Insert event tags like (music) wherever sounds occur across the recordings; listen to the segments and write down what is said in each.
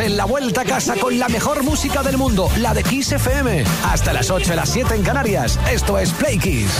en la vuelta a casa con la mejor música del mundo, la de Kiss FM. Hasta las 8 de las 7 en Canarias. Esto es Play Kiss.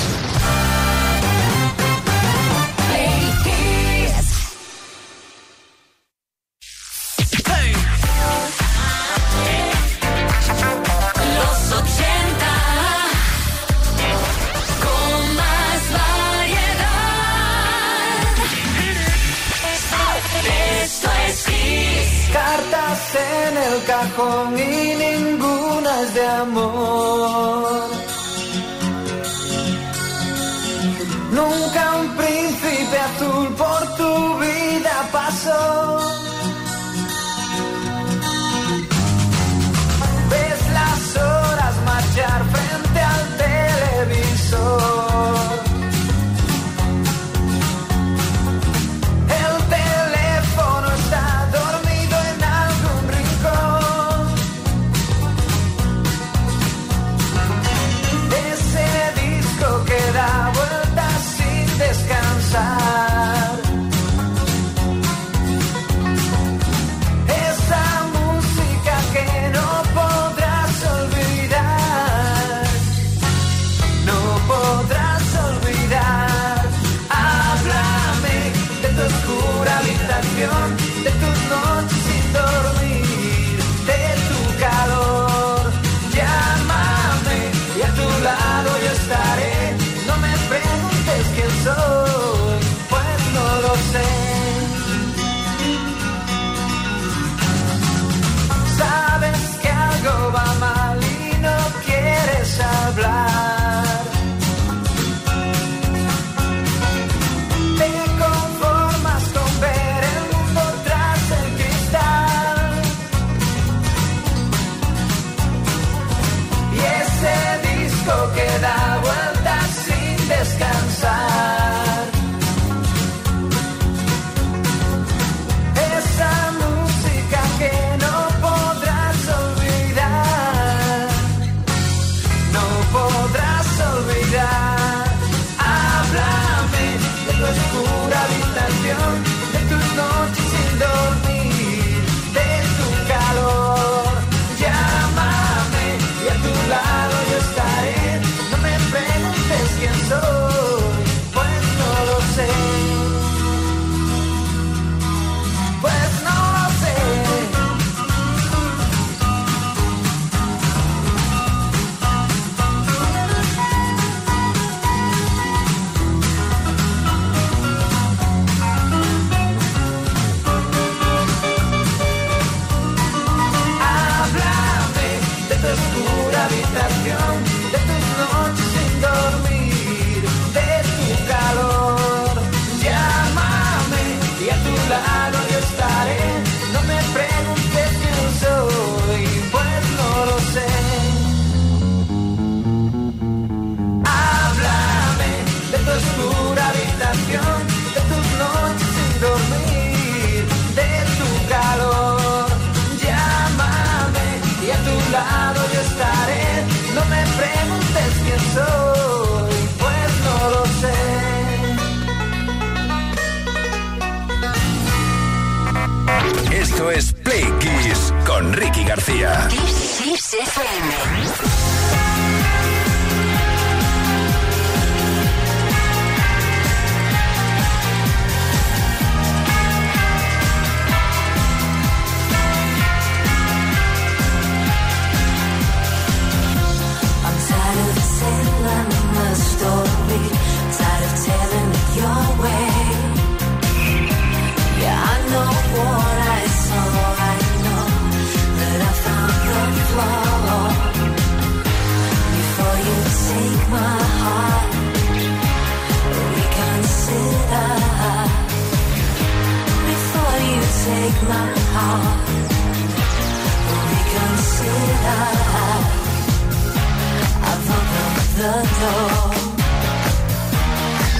the door.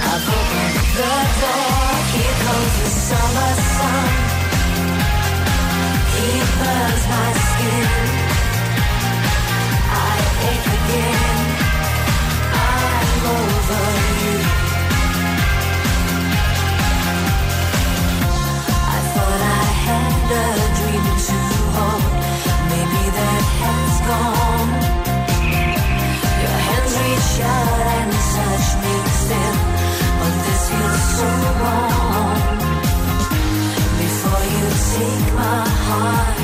I've opened the door. Here comes the summer sun. He burns my skin. I ache again. and but this feels so wrong. Before you take my heart,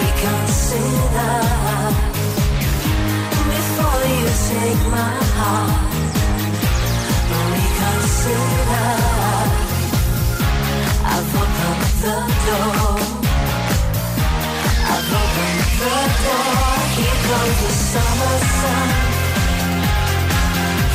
reconsider. Before you take my heart, reconsider. I've opened the door. I've opened the door. Here comes the summer sun.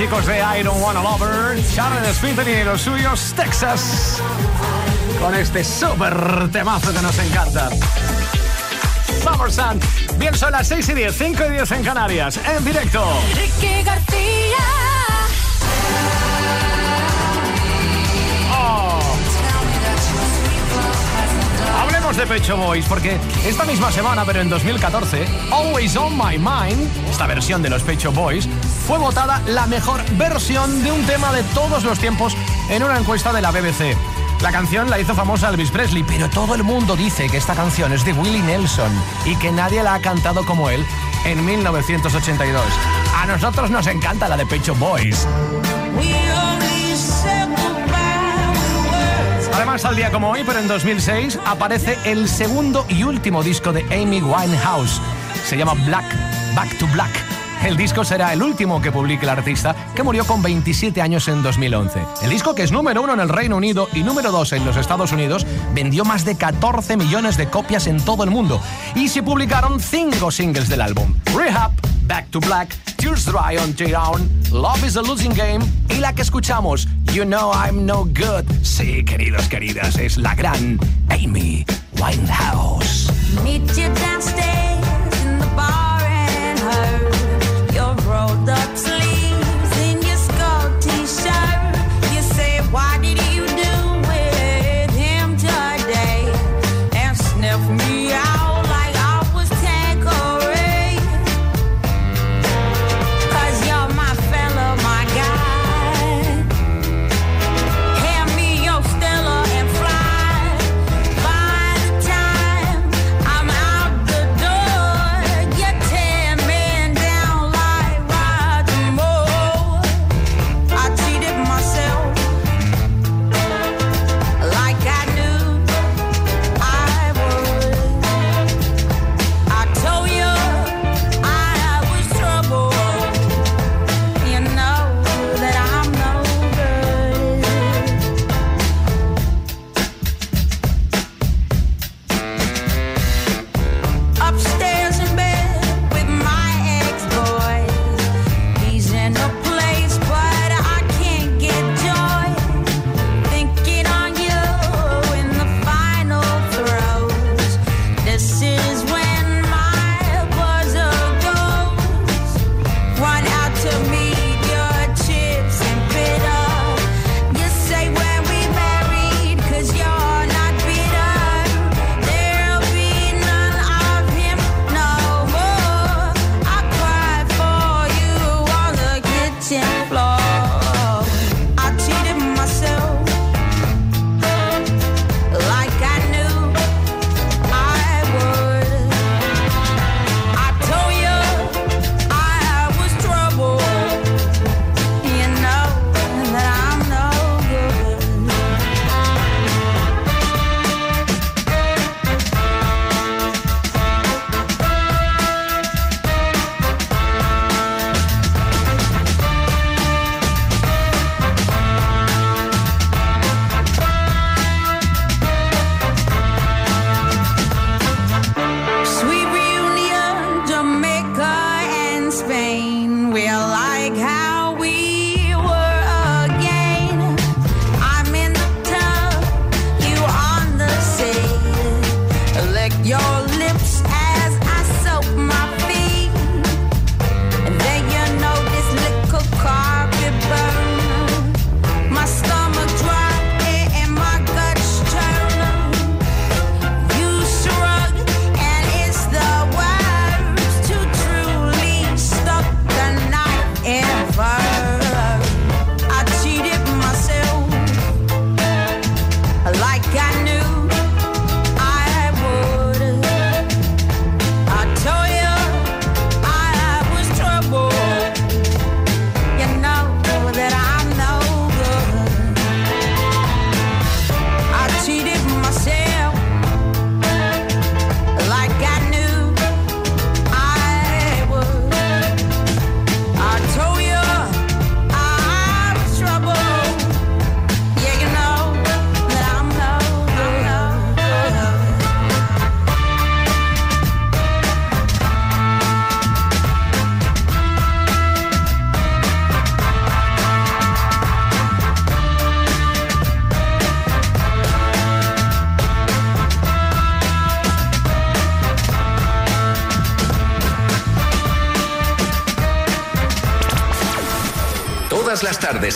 chicos de I Don't Wanna Lover, Charlie Spinton y los suyos Texas, con este super temazo que nos encanta. Summer Sun. Bien, son las 6 y 10, 5 y 10 en Canarias, en directo. Ricky García. De Pecho Boys, porque esta misma semana, pero en 2014, Always on My Mind, esta versión de los Pecho Boys, fue votada la mejor versión de un tema de todos los tiempos en una encuesta de la BBC. La canción la hizo famosa Elvis Presley, pero todo el mundo dice que esta canción es de Willie Nelson y que nadie la ha cantado como él en 1982. A nosotros nos encanta la de Pecho Boys. Además, al día como hoy, pero en 2006, aparece el segundo y último disco de Amy Winehouse. Se llama Black, Back to Black. El disco será el último que publique el artista, que murió con 27 años en 2011. El disco, que es número uno en el Reino Unido y número dos en los Estados Unidos, vendió más de 14 millones de copias en todo el mundo. Y se publicaron cinco singles del álbum. Rehab, Back to Black, Tears Dry on Down, Love is a Losing Game y la que escuchamos, You Know I'm No Good. Sí, queridos, queridas, es la gran Amy Winehouse. Meet you downstairs rain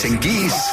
en Kiss.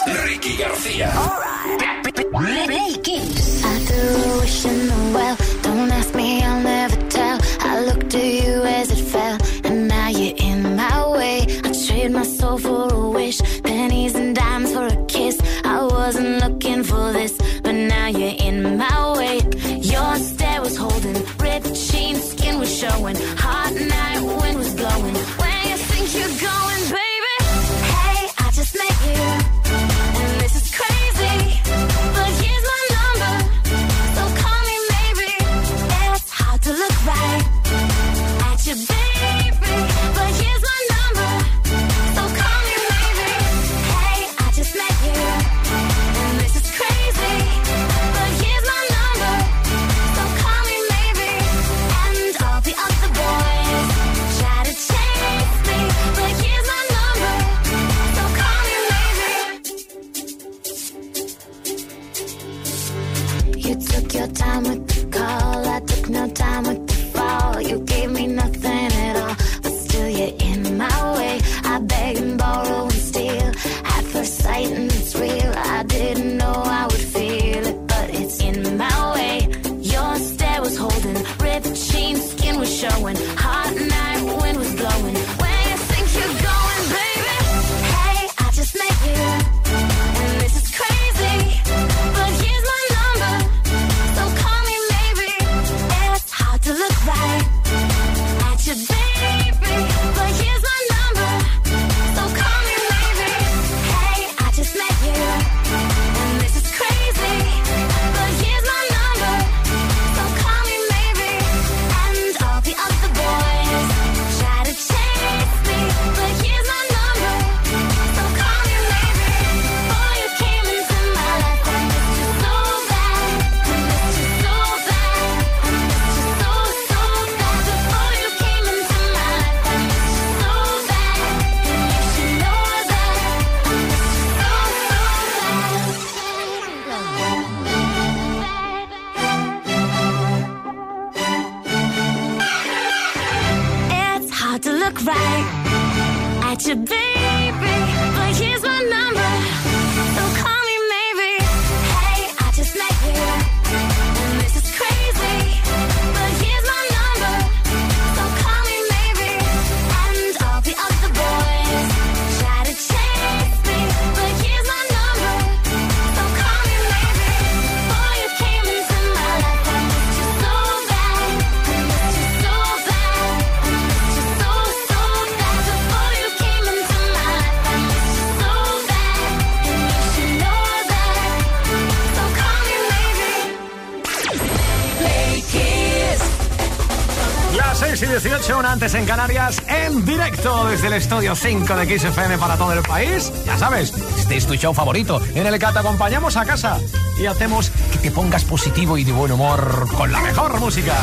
estudio 5 de XFM para todo el país. Ya sabes, este es tu show favorito, en el que te acompañamos a casa y hacemos que te pongas positivo y de buen humor con la mejor música.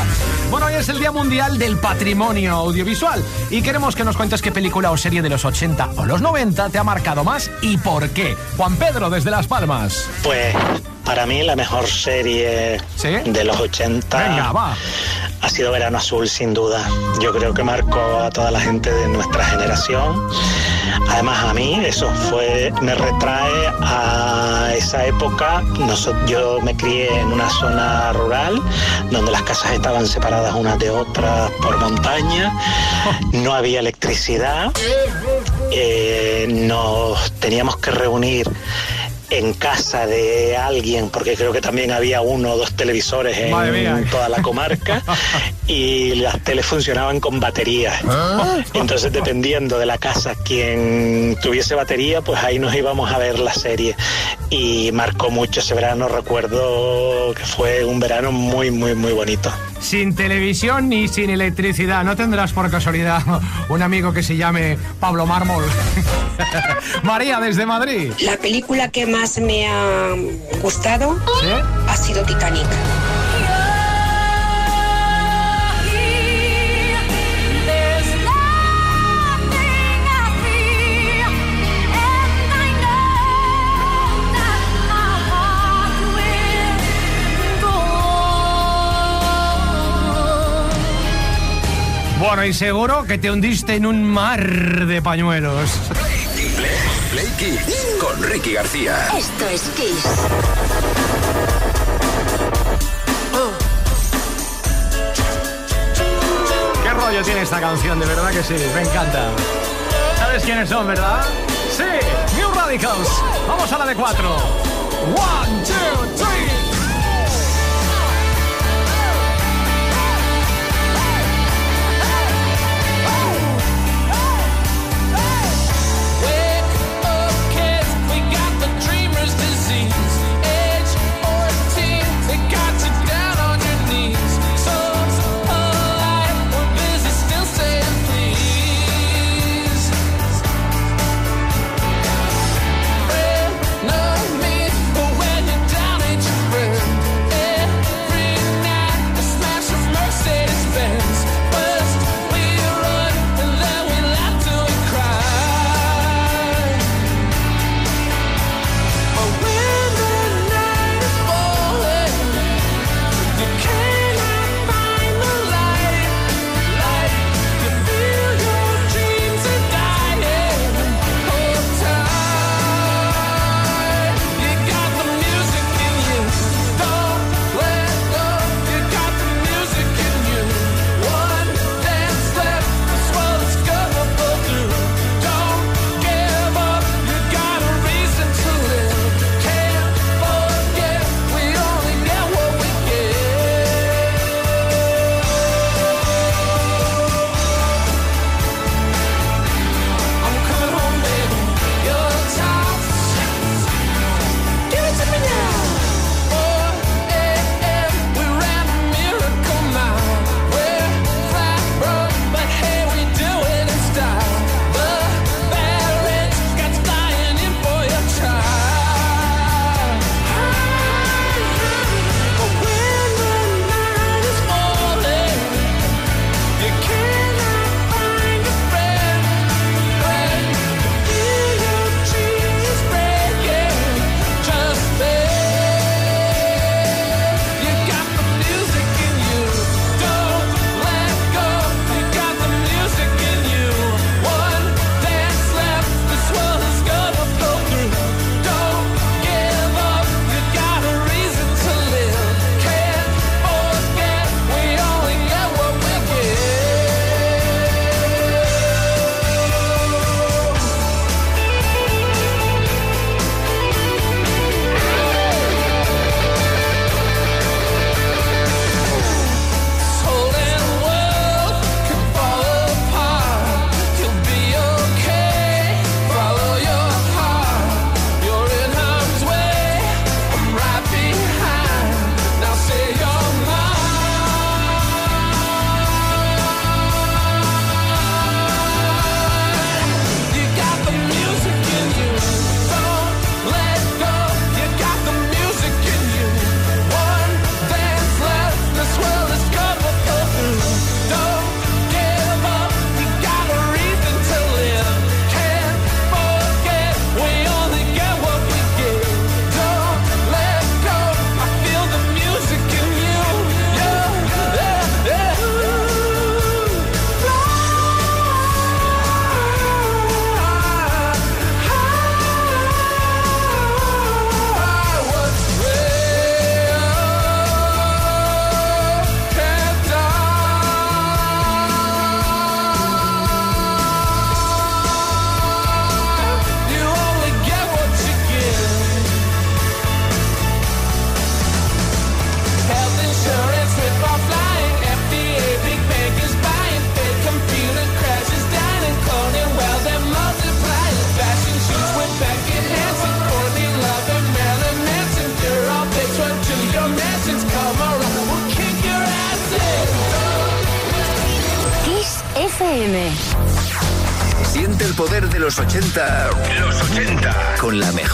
Bueno, hoy es el Día Mundial del Patrimonio Audiovisual y queremos que nos cuentes qué película o serie de los 80 o los 90 te ha marcado más y por qué. Juan Pedro, desde Las Palmas. Pues para mí la mejor serie de los 80. Venga, va ha sido verano azul sin duda. Yo creo que marcó a toda la gente de nuestra generación. Además a mí eso fue me retrae a esa época. yo me crié en una zona rural donde las casas estaban separadas unas de otras por montaña. No había electricidad. Eh, nos teníamos que reunir en casa de alguien, porque creo que también había uno o dos televisores en toda la comarca, (laughs) y las teles funcionaban con baterías. ¿Ah? Entonces, dependiendo de la casa, quien tuviese batería, pues ahí nos íbamos a ver la serie. Y marcó mucho ese verano, recuerdo que fue un verano muy, muy, muy bonito sin televisión ni sin electricidad. No tendrás por casualidad un amigo que se llame Pablo Mármol. (laughs) María, desde Madrid. La película que más me ha gustado ha sido Titanic. Bueno, y seguro que te hundiste en un mar de pañuelos. Play, Kiss con Ricky García. Esto es Kiss. Oh. ¿Qué rollo tiene esta canción? De verdad que sí, me encanta. ¿Sabes quiénes son, verdad? Sí, New Radicals. Vamos a la de cuatro. One, two.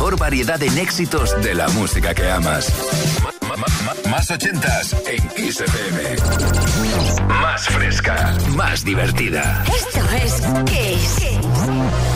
mejor variedad en éxitos de la música que amas. Más ochentas en Kiss Más fresca, más divertida. Esto es Kiss.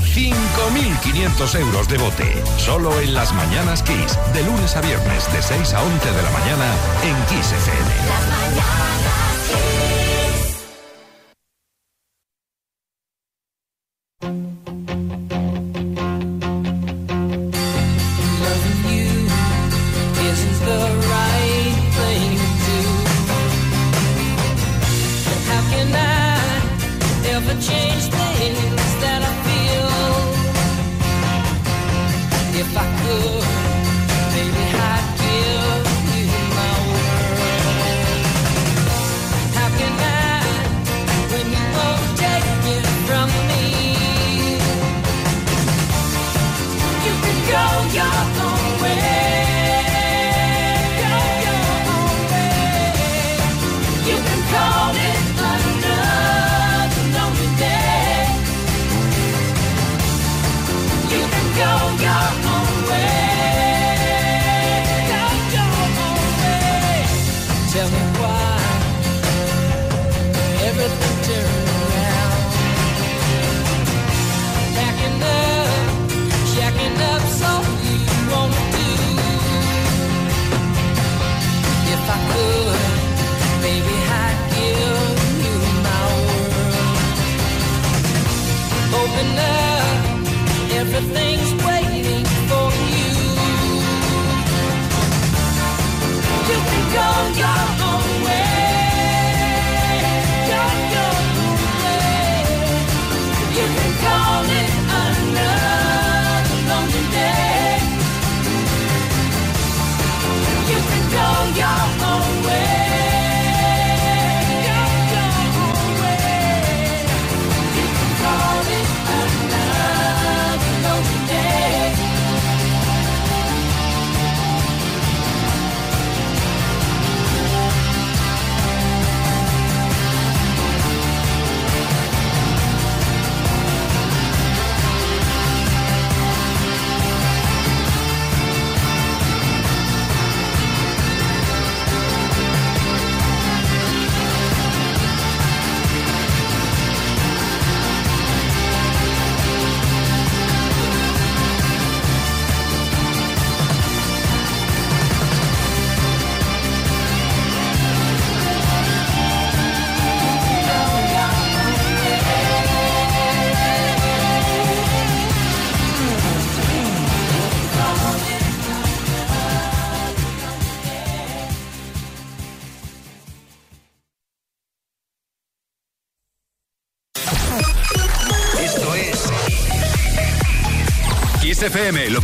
5.500 euros de bote. Solo en las mañanas Kiss, de lunes a viernes de 6 a 11 de la mañana en Kiss FM. good. Baby, hide. the thing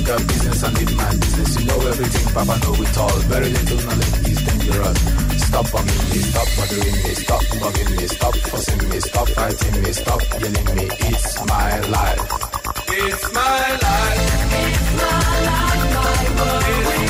I got business and did my business. You know everything, Papa know it all. Very little knowledge is dangerous. Stop bugging me, stop bothering me, stop bugging me, stop fussing me, stop fighting me, stop yelling me. It's my life. It's my life. It's my life, my world.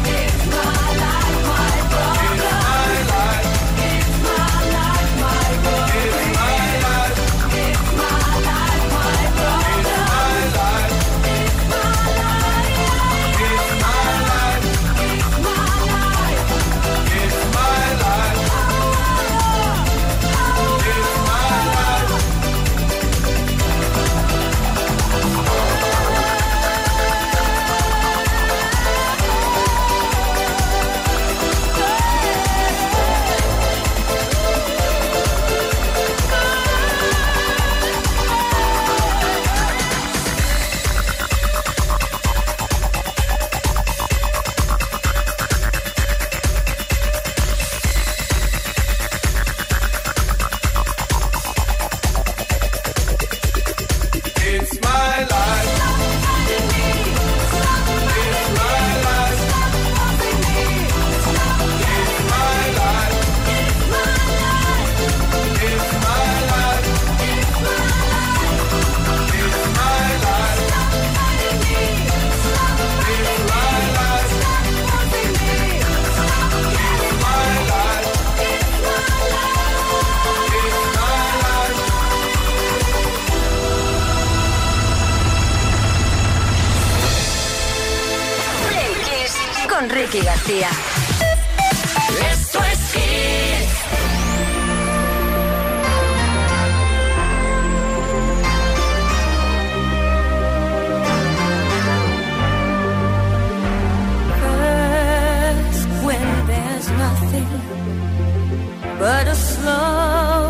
But a slow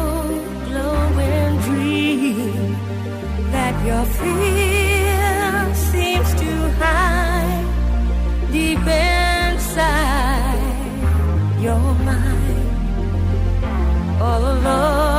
glowing dream that your fear seems to hide deep inside your mind. All alone,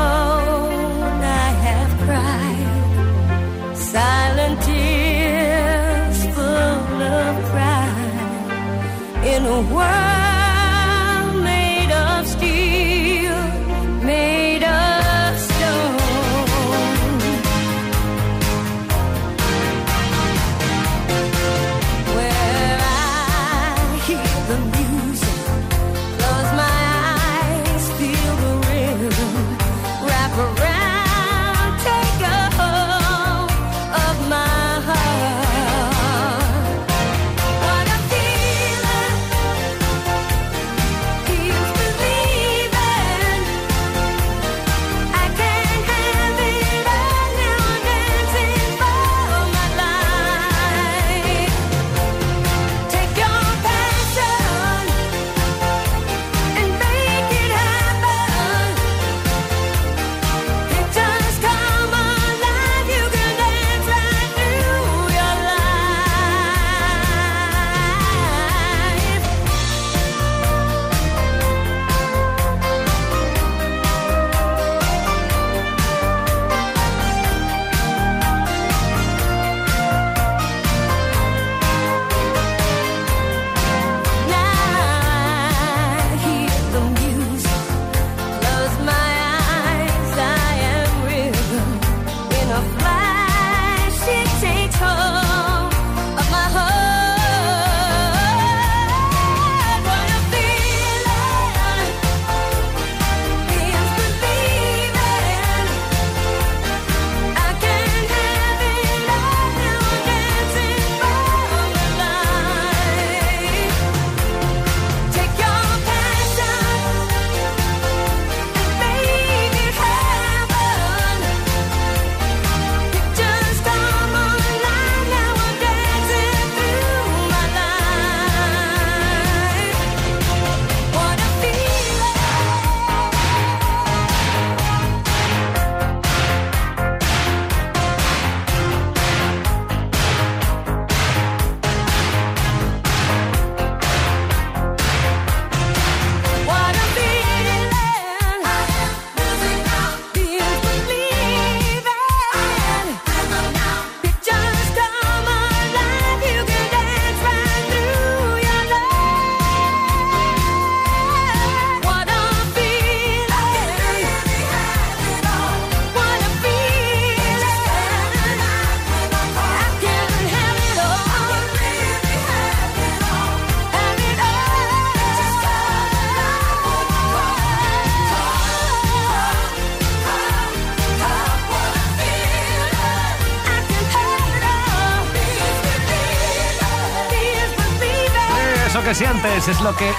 que sientes, es lo que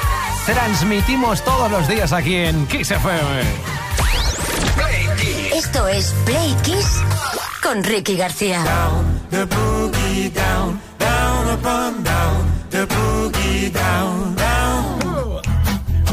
transmitimos todos los días aquí en Kiss FM. Esto es Play Kiss con Ricky García. The boogie down, down upon down, the boogie down, down.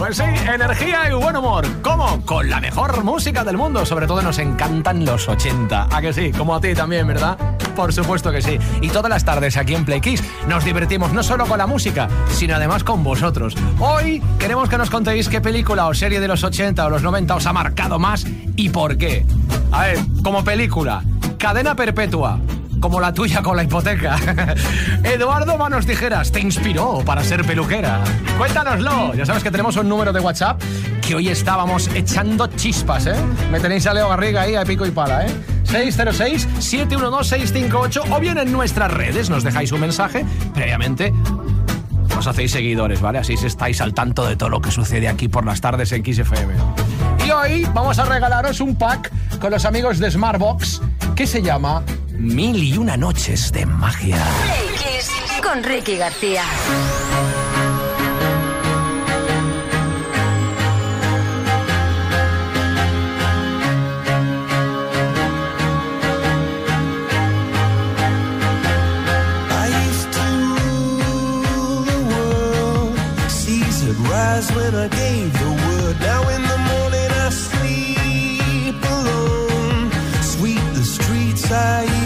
Pues sí, energía y buen humor. ¿Cómo? Con la mejor música del mundo. Sobre todo nos encantan los 80. ¿A que sí? Como a ti también, ¿verdad? Por supuesto que sí. Y todas las tardes aquí en Play Kiss nos divertimos no solo con la música, sino además con vosotros. Hoy queremos que nos contéis qué película o serie de los 80 o los 90 os ha marcado más y por qué. A ver, como película, Cadena Perpetua como la tuya con la hipoteca. (laughs) Eduardo Manos Tijeras, ¿te inspiró para ser peluquera? Cuéntanoslo. Ya sabes que tenemos un número de WhatsApp que hoy estábamos echando chispas, ¿eh? Me tenéis a Leo Garriga ahí a pico y pala, ¿eh? 606-712-658 o bien en nuestras redes nos dejáis un mensaje previamente. Os hacéis seguidores, ¿vale? Así estáis al tanto de todo lo que sucede aquí por las tardes en XFM. Y hoy vamos a regalaros un pack con los amigos de Smartbox que se llama Mil y una noches de magia. Play Kiss con Ricky García. When I gave the word. Now in the morning I sleep alone. Sweep the streets I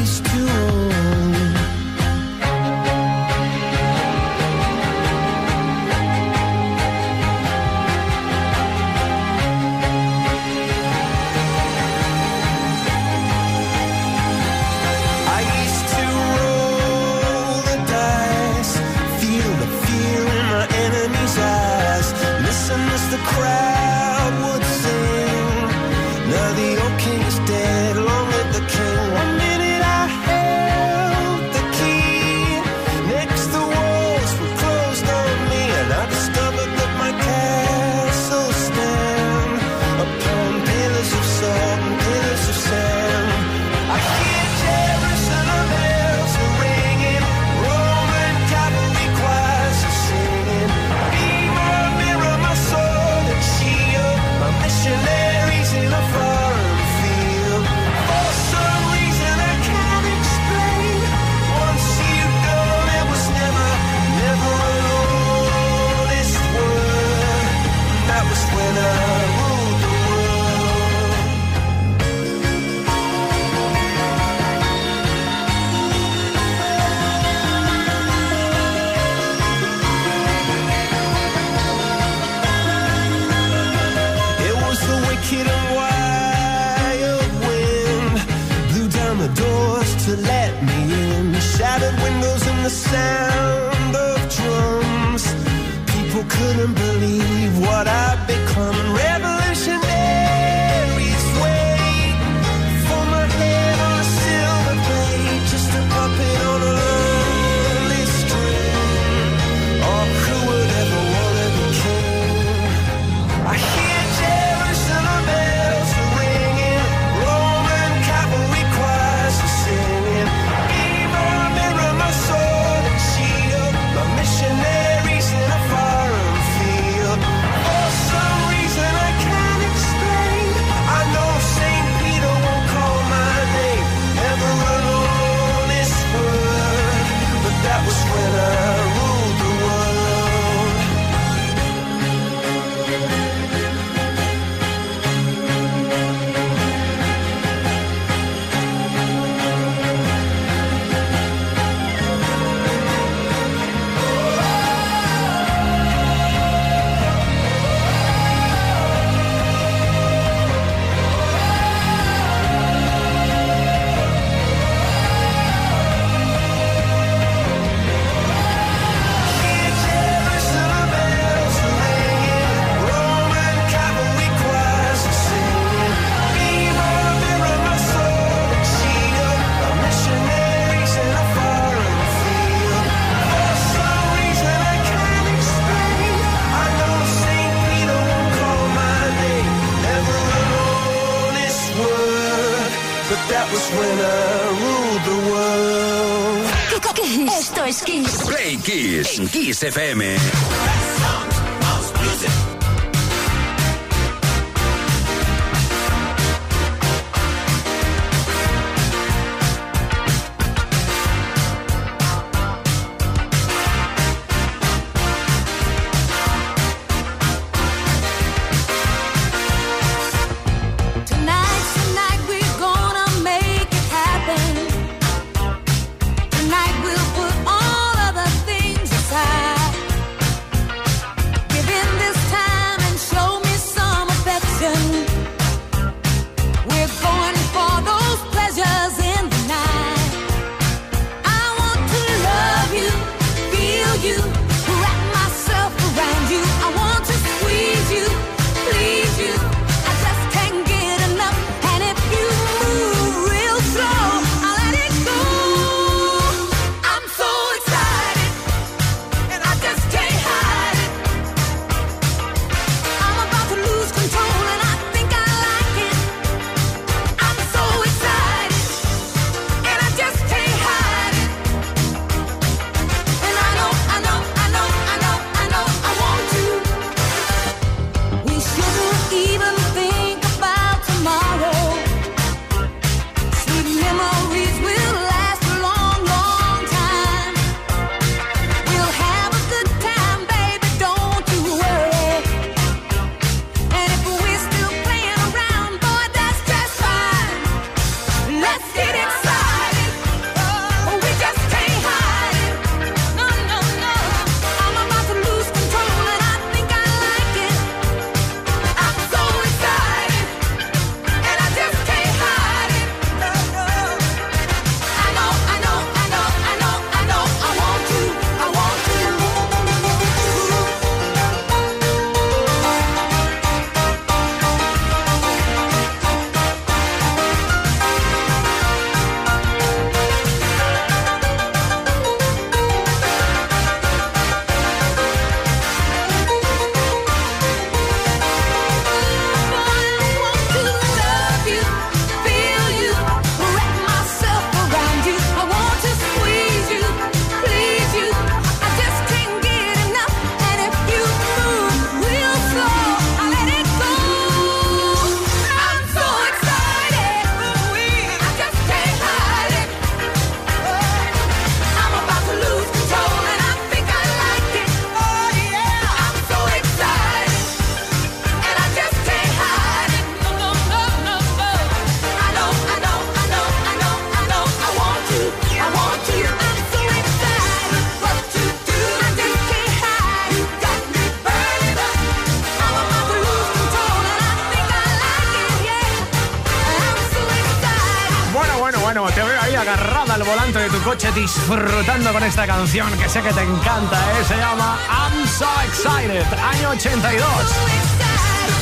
disfrutando con esta canción que sé que te encanta, ¿eh? Se llama I'm So Excited, año 82.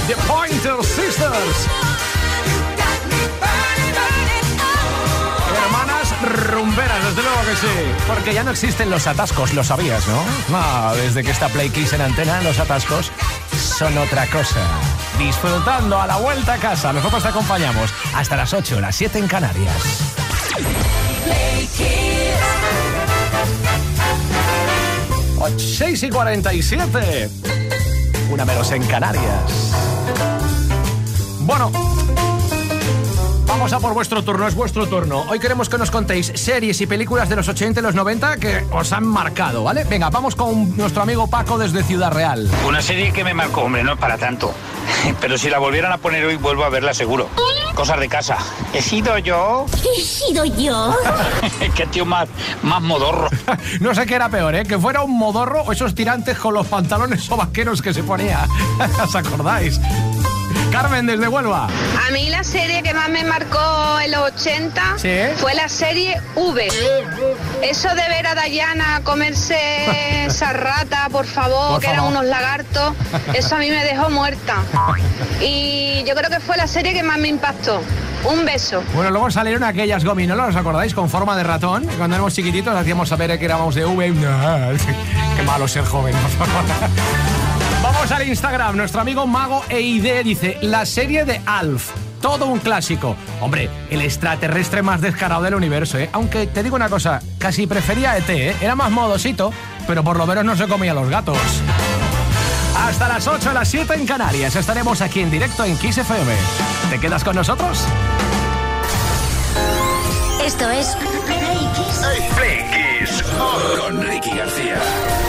The Pointer Sisters. Hermanas rumberas, desde luego que sí. Porque ya no existen los atascos, lo sabías, ¿no? No, desde que está Play Kiss en antena, los atascos son otra cosa. Disfrutando a la vuelta a casa. Nosotros te acompañamos hasta las 8, las 7 en Canarias. 6 y 47. Una menos en Canarias. Bueno, vamos a por vuestro turno, es vuestro turno. Hoy queremos que nos contéis series y películas de los 80 y los 90 que os han marcado, ¿vale? Venga, vamos con nuestro amigo Paco desde Ciudad Real. Una serie que me marcó, hombre, no es para tanto. (laughs) Pero si la volvieran a poner hoy, vuelvo a verla seguro. Cosas de casa. ¿He sido yo? (laughs) He sido yo. (laughs) Qué tío más, más modorro. No sé qué era peor, ¿eh? Que fuera un modorro o esos tirantes con los pantalones o vaqueros que se ponía. ¿Os acordáis? Carmen desde Huelva. A mí la serie que más me marcó en los 80 ¿Sí? fue la serie V. Eso de ver a Dayana comerse (laughs) esa rata, por favor, Por que eran unos lagartos, eso a mí me dejó muerta. Y yo creo que fue la serie que más me impactó. Un beso. Bueno, luego salieron aquellas gominolas, ¿os acordáis? Con forma de ratón. Cuando éramos chiquititos hacíamos saber que éramos de V. (laughs) Qué malo ser joven. (laughs) Vamos al Instagram. Nuestro amigo Mago EID dice, la serie de Alf todo un clásico. Hombre, el extraterrestre más descarado del universo, ¿eh? Aunque te digo una cosa, casi prefería ET. ¿eh? Era más modosito, pero por lo menos no se comía los gatos. Hasta las 8 a las 7 en Canarias. Estaremos aquí en directo en Kiss FM. ¿Te quedas con nosotros? Esto es Play con Ricky García.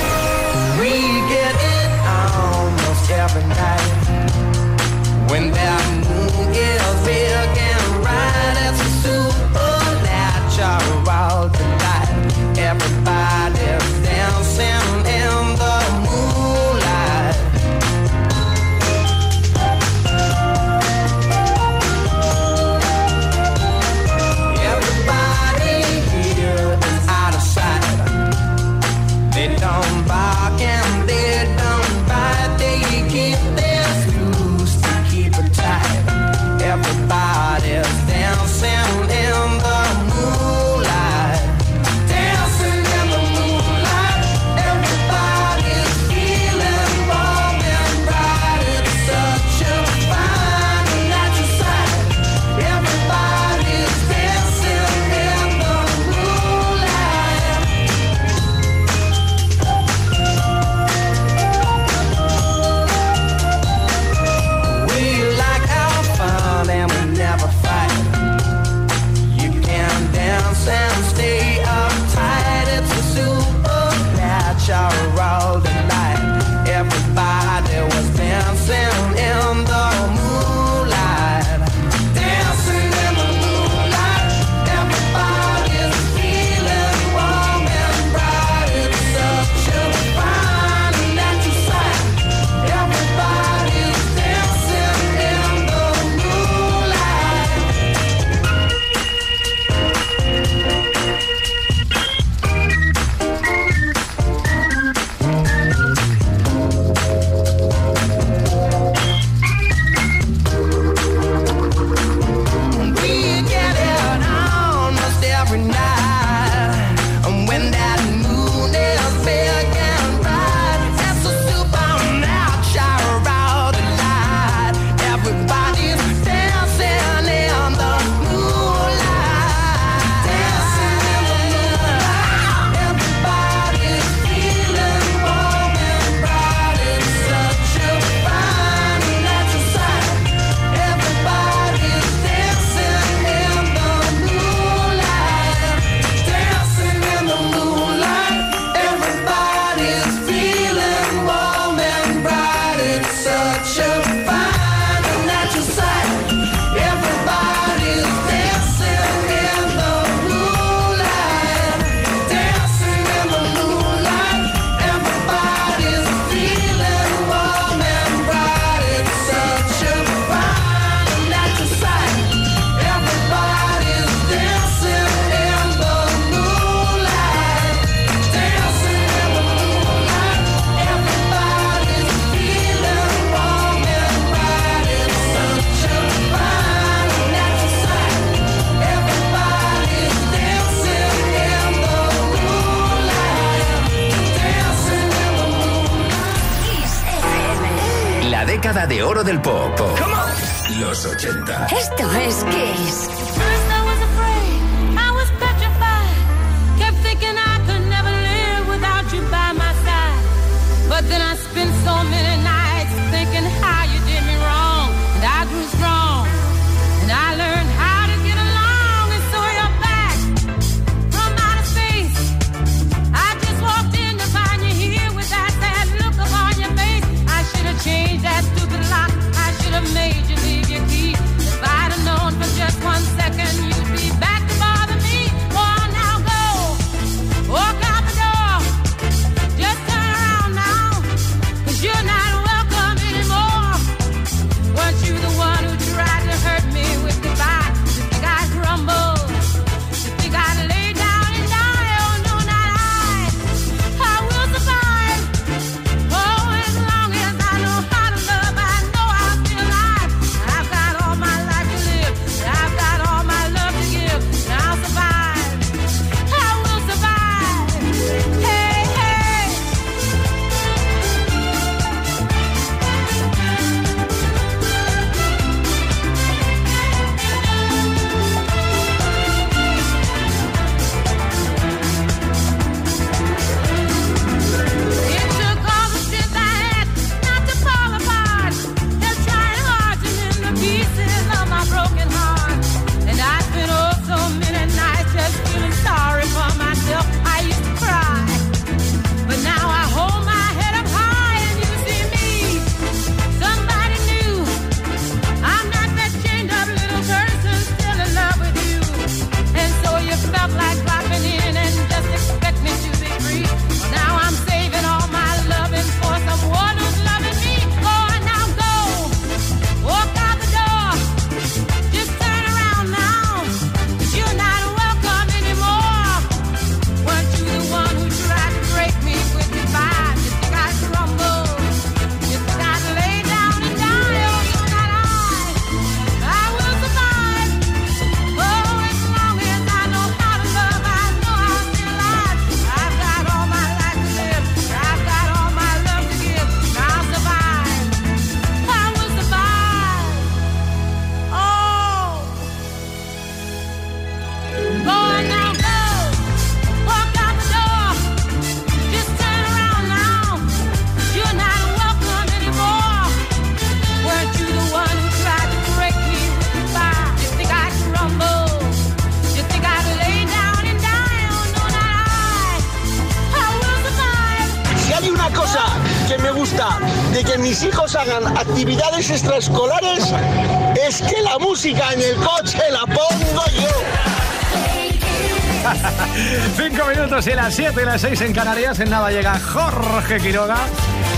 Las siete y las seis en Canarias. En nada llega Jorge Quiroga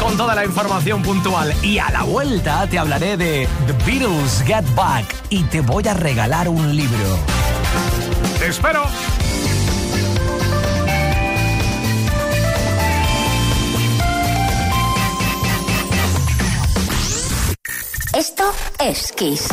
con toda la información puntual. Y a la vuelta te hablaré de The Beatles Get Back y te voy a regalar un libro. Te espero. Esto es Kiss.